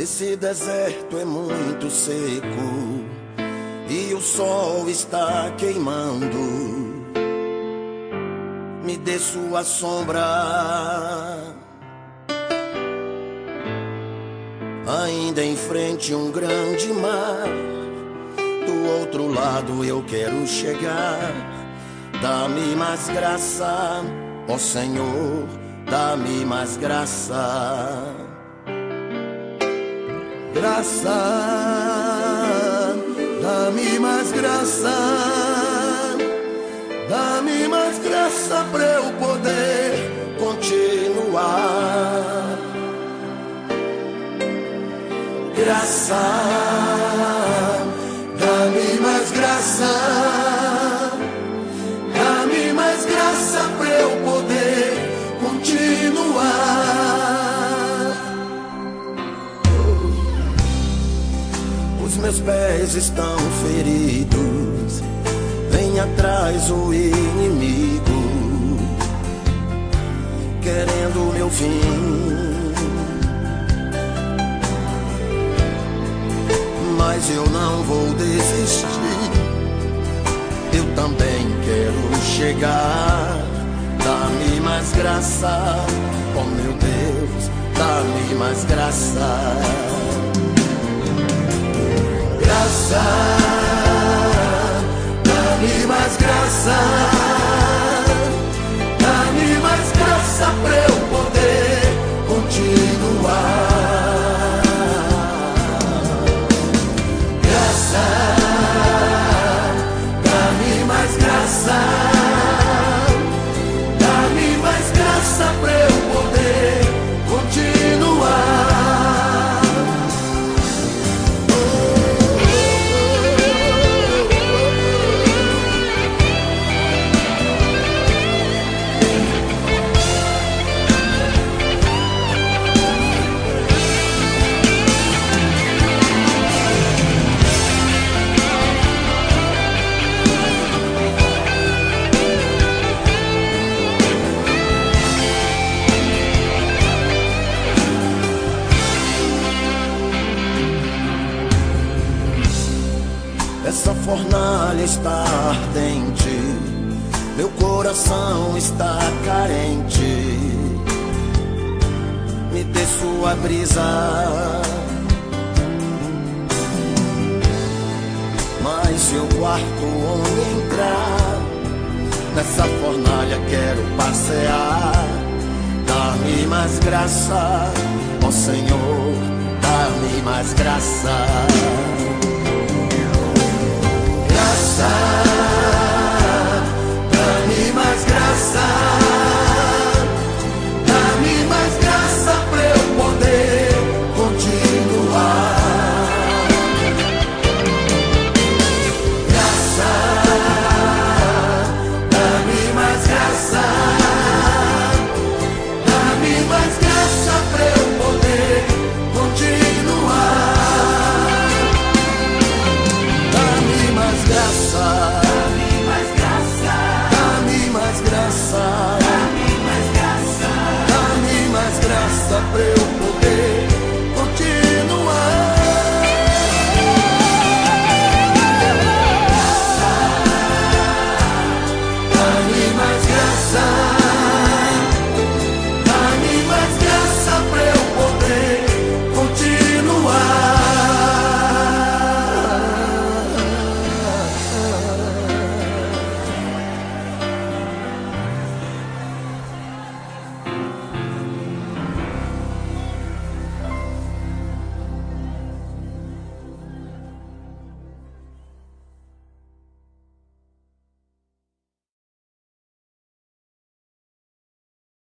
Esse deserto é muito seco e o sol está queimando. Me dê sua sombra. Ainda em frente um grande mar. Do outro lado eu quero chegar. Dá-me mais graça, ó Senhor, dá-me mais graça graça, dá-me mais graça, dá-me mais graça para eu poder continuar. Graça, meus pés estão feridos. Vem atrás o inimigo, querendo meu fim. Mas eu não vou desistir. Eu também quero chegar. Dá-me mais graça, oh meu Deus, dá-me mais graça graça, dá-me mais graça, dá-me mais graça para eu fornalha está ardente, meu coração está carente. Me dê sua brisa. Mas eu quarto onde entrar. Nessa fornalha quero passear. Dá-me mais graça, ó Senhor, dá-me mais graça graça, pra eu poder